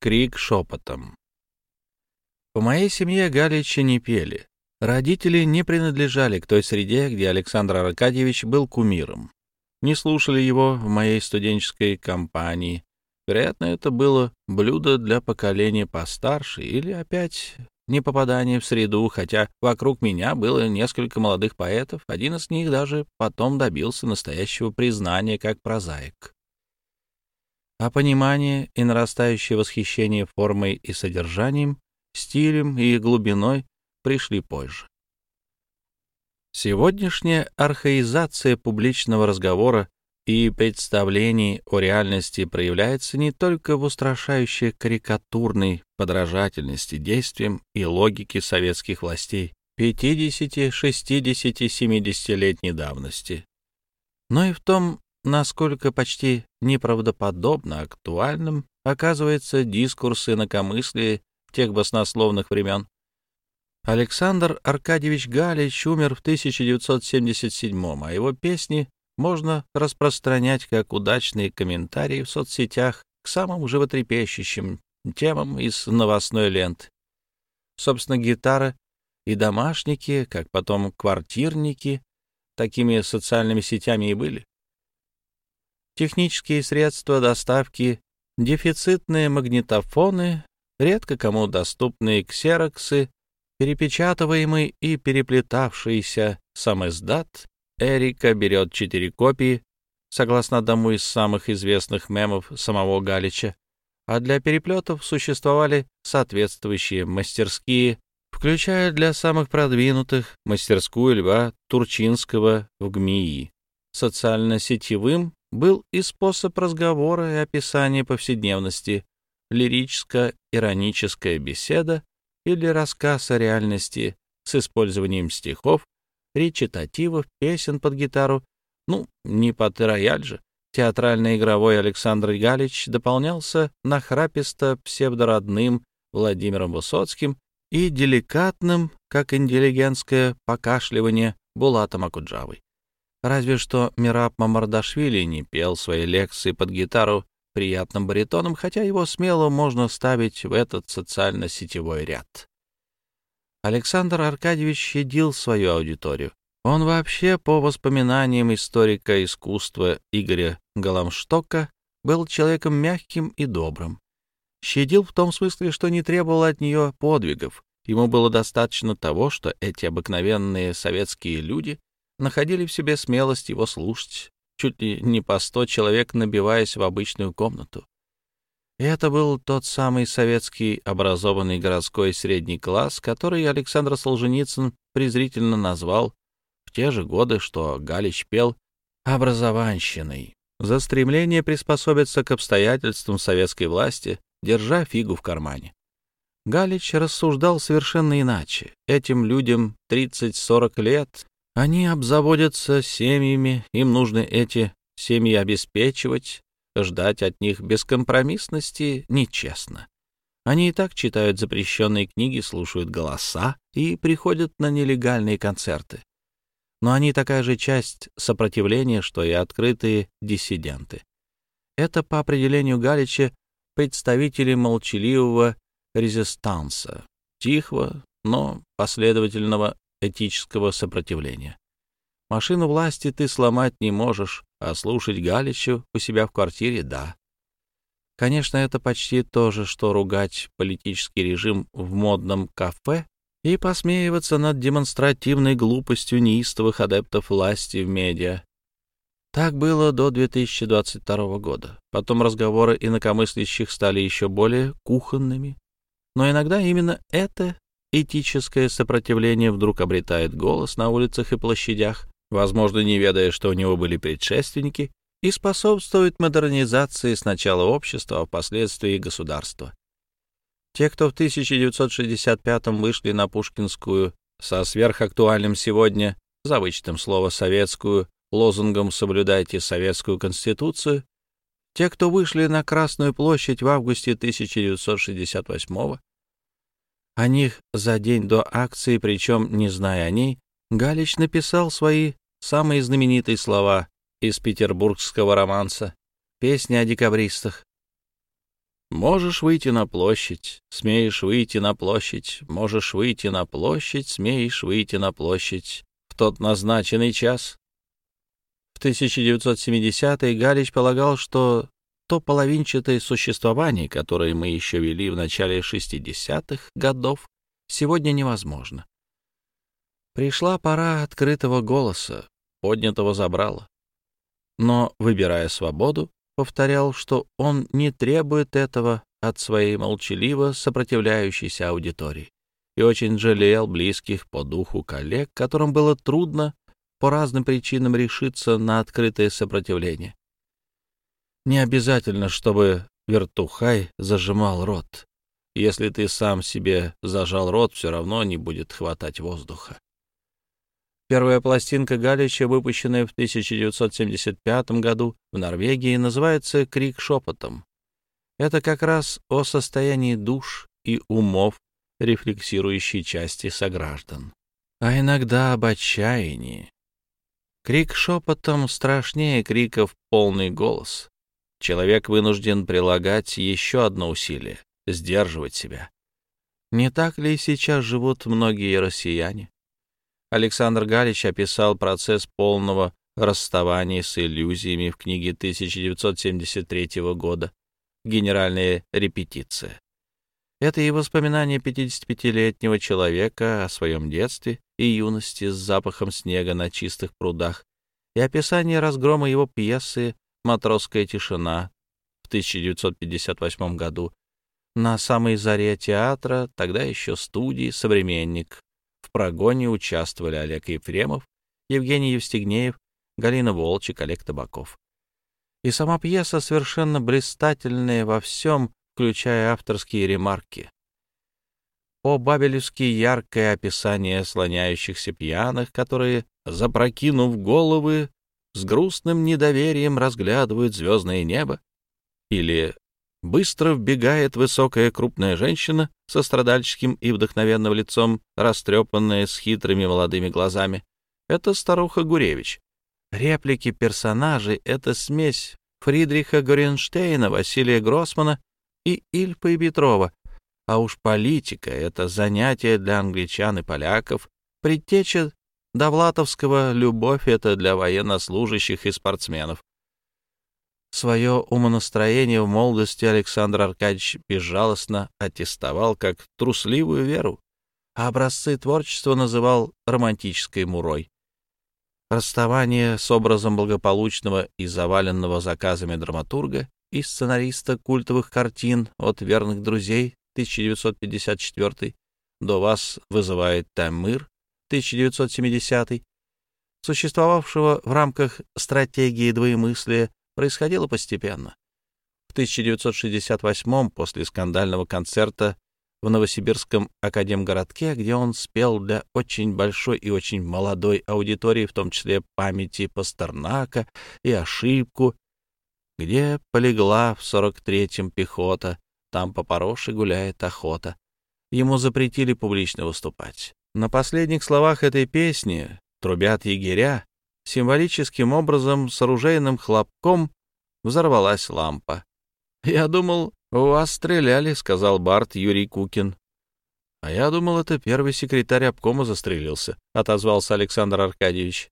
крик шепотом. По моей семье галичи не пели. Родители не принадлежали к той среде, где Александр Аркадьевич был кумиром. Не слушали его в моей студенческой компании. Вероятно, это было блюдо для поколения постарше или опять не попадание в среду, хотя вокруг меня было несколько молодых поэтов, один из них даже потом добился настоящего признания как прозаик. А понимание и нарастающее восхищение формой и содержанием, стилем и глубиной пришли позже. Сегодняшняя архаизация публичного разговора и представлений о реальности проявляется не только в устрашающей карикатурной подражательности действиям и логике советских властей 50, 60, 70-летней давности, но и в том, насколько почти неправдоподобно актуальным оказывается дискурс инакомыслия тех баснословных времен. Александр Аркадьевич Галич умер в 1977 а его песни можно распространять как удачные комментарии в соцсетях к самым животрепещущим темам из новостной ленты. Собственно, гитара и домашники, как потом квартирники, такими социальными сетями и были. Технические средства доставки, дефицитные магнитофоны, редко кому доступные ксероксы, перепечатываемый и переплетавшийся сам издат, Эрика берет четыре копии, согласно одному из самых известных мемов самого Галича, а для переплетов существовали соответствующие мастерские, включая для самых продвинутых мастерскую Льва Турчинского в ГМИИ. Социально-сетевым был и способ разговора и описания повседневности, лирическо-ироническая беседа или рассказ о реальности с использованием стихов, речитативов, песен под гитару, ну, не под рояль же. Театрально-игровой Александр Галич дополнялся нахраписто-псевдородным Владимиром Высоцким и деликатным, как интеллигентское покашливание, Булатом Акуджавой. Разве что Мираб Мамардашвили не пел свои лекции под гитару приятным баритоном, хотя его смело можно ставить в этот социально-сетевой ряд. Александр Аркадьевич щадил свою аудиторию. Он вообще, по воспоминаниям историка искусства Игоря Голомштока, был человеком мягким и добрым. Щадил в том смысле, что не требовал от нее подвигов. Ему было достаточно того, что эти обыкновенные советские люди находили в себе смелость его слушать, чуть ли не по сто человек набиваясь в обычную комнату. И это был тот самый советский образованный городской средний класс, который Александр Солженицын презрительно назвал в те же годы, что Галич пел «образованщиной» за стремление приспособиться к обстоятельствам советской власти, держа фигу в кармане. Галич рассуждал совершенно иначе. Этим людям 30-40 лет, они обзаводятся семьями, им нужно эти семьи обеспечивать, ждать от них бескомпромиссности нечестно. Они и так читают запрещенные книги, слушают голоса и приходят на нелегальные концерты. Но они такая же часть сопротивления, что и открытые диссиденты. Это, по определению Галича, представители молчаливого резистанса, тихого, но последовательного этического сопротивления. Машину власти ты сломать не можешь, а слушать Галичу у себя в квартире — да. Конечно, это почти то же, что ругать политический режим в модном кафе и посмеиваться над демонстративной глупостью неистовых адептов власти в медиа. Так было до 2022 года. Потом разговоры инакомыслящих стали еще более кухонными. Но иногда именно это этическое сопротивление вдруг обретает голос на улицах и площадях, возможно, не ведая, что у него были предшественники, и способствует модернизации сначала общества, а впоследствии государства. Те, кто в 1965-м вышли на Пушкинскую со сверхактуальным сегодня, за вычетом слова «советскую», лозунгом «Соблюдайте советскую конституцию», те, кто вышли на Красную площадь в августе 1968-го, о них за день до акции, причем не зная о ней, Галич написал свои самые знаменитые слова из петербургского романса «Песня о декабристах». Можешь выйти на площадь, смеешь выйти на площадь, можешь выйти на площадь, смеешь выйти на площадь в тот назначенный час. В 1970-е Галич полагал, что то половинчатое существование, которое мы еще вели в начале 60-х годов, сегодня невозможно. Пришла пора открытого голоса, поднятого забрала. Но, выбирая свободу, повторял, что он не требует этого от своей молчаливо сопротивляющейся аудитории и очень жалел близких по духу коллег, которым было трудно по разным причинам решиться на открытое сопротивление. Не обязательно, чтобы вертухай зажимал рот. Если ты сам себе зажал рот, все равно не будет хватать воздуха. Первая пластинка Галича, выпущенная в 1975 году в Норвегии, называется «Крик шепотом». Это как раз о состоянии душ и умов рефлексирующей части сограждан, а иногда об отчаянии. Крик шепотом страшнее крика в полный голос. Человек вынужден прилагать еще одно усилие — сдерживать себя. Не так ли сейчас живут многие россияне? Александр Галич описал процесс полного расставания с иллюзиями в книге 1973 года «Генеральная репетиция». Это и воспоминания 55-летнего человека о своем детстве и юности с запахом снега на чистых прудах, и описание разгрома его пьесы «Матросская тишина» в 1958 году на самой заре театра, тогда еще студии «Современник» В прогоне участвовали Олег Ефремов, Евгений Евстигнеев, Галина Волчек, Олег Табаков. И сама пьеса совершенно блистательная во всем, включая авторские ремарки. По-бабелевски яркое описание слоняющихся пьяных, которые, запрокинув головы, с грустным недоверием разглядывают звездное небо, или Быстро вбегает высокая крупная женщина со страдальческим и вдохновенным лицом, растрепанная с хитрыми молодыми глазами. Это старуха Гуревич. Реплики персонажей — это смесь Фридриха Горенштейна, Василия Гроссмана и Ильфа и Петрова. А уж политика — это занятие для англичан и поляков, предтеча Довлатовского «Любовь» — это для военнослужащих и спортсменов. Свое умонастроение в молодости Александр Аркадьевич безжалостно аттестовал как трусливую веру, а образцы творчества называл романтической мурой. Расставание с образом благополучного и заваленного заказами драматурга и сценариста культовых картин от верных друзей 1954 до вас вызывает Тамыр 1970 существовавшего в рамках стратегии двоемыслия происходило постепенно. В 1968 после скандального концерта в Новосибирском академгородке, где он спел для очень большой и очень молодой аудитории, в том числе памяти Пастернака и ошибку, где полегла в 43-м пехота, там по Пороше гуляет охота. Ему запретили публично выступать. На последних словах этой песни трубят егеря, Символическим образом с оружейным хлопком взорвалась лампа. «Я думал, у вас стреляли», — сказал Барт Юрий Кукин. «А я думал, это первый секретарь обкома застрелился», — отозвался Александр Аркадьевич.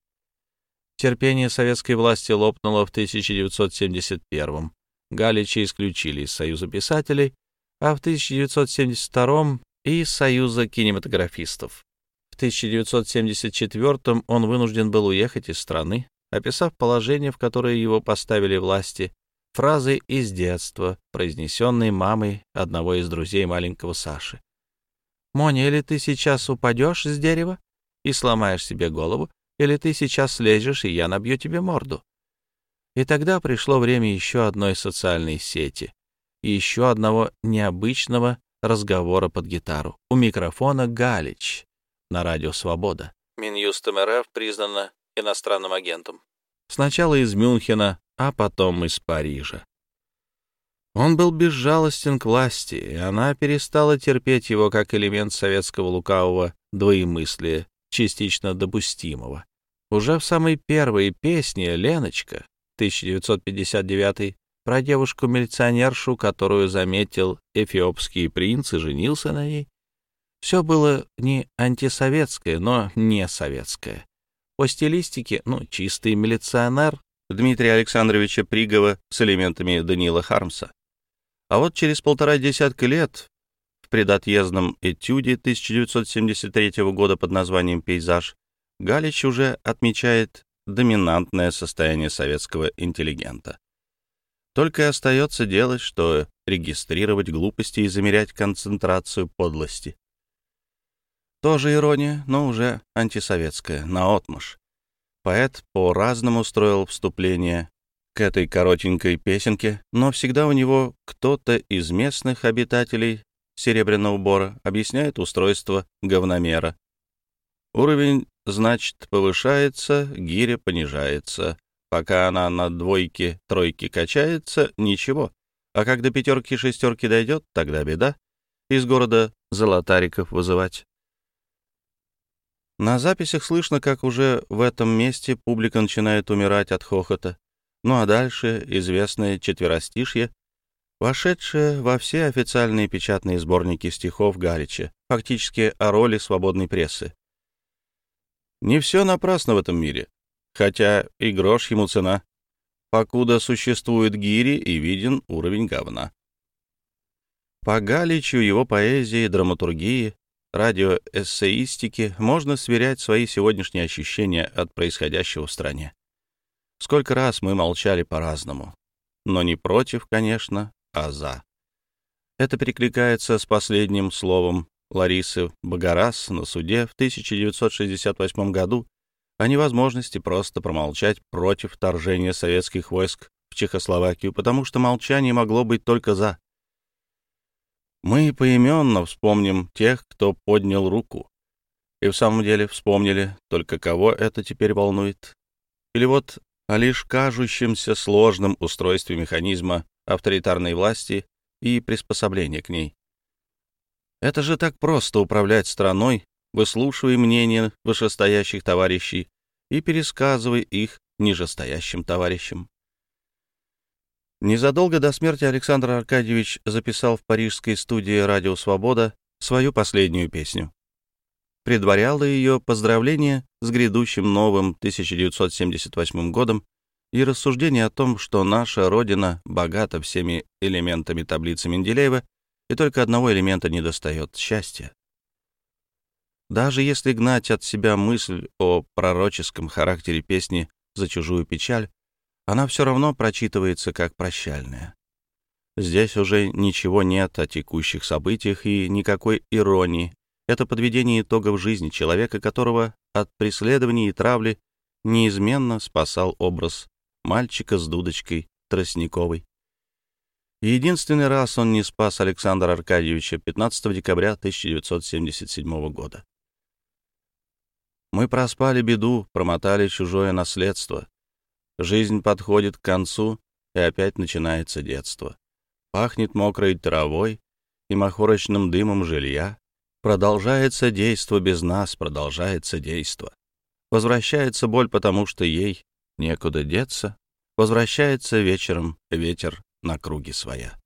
Терпение советской власти лопнуло в 1971-м. Галича исключили из Союза писателей, а в 1972-м — и из Союза кинематографистов. В 1974 он вынужден был уехать из страны, описав положение, в которое его поставили власти, фразы из детства, произнесенные мамой одного из друзей маленького Саши. «Моня, или ты сейчас упадешь с дерева и сломаешь себе голову, или ты сейчас слезешь, и я набью тебе морду». И тогда пришло время еще одной социальной сети и еще одного необычного разговора под гитару. У микрофона Галич, на радио «Свобода». Минюстом РФ признана иностранным агентом. Сначала из Мюнхена, а потом из Парижа. Он был безжалостен к власти, и она перестала терпеть его как элемент советского лукавого двоемыслия, частично допустимого. Уже в самой первой песне «Леночка» 1959 про девушку-милиционершу, которую заметил эфиопский принц и женился на ней. Все было не антисоветское, но не советское. По стилистике, ну, чистый милиционер Дмитрия Александровича Пригова с элементами Даниила Хармса. А вот через полтора десятка лет в предотъездном этюде 1973 года под названием «Пейзаж» Галич уже отмечает доминантное состояние советского интеллигента. Только остается делать, что регистрировать глупости и замерять концентрацию подлости. Тоже ирония, но уже антисоветская, наотмашь. Поэт по-разному строил вступление к этой коротенькой песенке, но всегда у него кто-то из местных обитателей Серебряного Бора объясняет устройство говномера. Уровень, значит, повышается, гиря понижается. Пока она на двойке, тройке качается, ничего. А как до пятерки, шестерки дойдет, тогда беда. Из города золотариков вызывать. На записях слышно, как уже в этом месте публика начинает умирать от хохота. Ну а дальше известное четверостишье, вошедшее во все официальные печатные сборники стихов Галича, фактически о роли свободной прессы. Не все напрасно в этом мире, хотя и грош ему цена, покуда существует гири и виден уровень говна. По Галичу, его поэзии, драматургии, радиоэссеистики можно сверять свои сегодняшние ощущения от происходящего в стране. Сколько раз мы молчали по-разному, но не против, конечно, а за. Это перекликается с последним словом Ларисы Багарас на суде в 1968 году о невозможности просто промолчать против вторжения советских войск в Чехословакию, потому что молчание могло быть только «за». Мы поименно вспомним тех, кто поднял руку. И в самом деле вспомнили, только кого это теперь волнует. Или вот о лишь кажущемся сложном устройстве механизма авторитарной власти и приспособления к ней. Это же так просто управлять страной, выслушивая мнения вышестоящих товарищей и пересказывая их нижестоящим товарищам. Незадолго до смерти Александр Аркадьевич записал в парижской студии «Радио Свобода» свою последнюю песню. Предваряло ее поздравление с грядущим новым 1978 годом и рассуждение о том, что наша Родина богата всеми элементами таблицы Менделеева и только одного элемента недостает — счастья. Даже если гнать от себя мысль о пророческом характере песни «За чужую печаль», она все равно прочитывается как прощальная. Здесь уже ничего нет о текущих событиях и никакой иронии. Это подведение итогов жизни человека, которого от преследований и травли неизменно спасал образ мальчика с дудочкой Тростниковой. Единственный раз он не спас Александра Аркадьевича 15 декабря 1977 года. Мы проспали беду, промотали чужое наследство. Жизнь подходит к концу, и опять начинается детство. Пахнет мокрой травой и махорочным дымом жилья. Продолжается действо без нас, продолжается действо. Возвращается боль, потому что ей некуда деться. Возвращается вечером ветер на круги своя.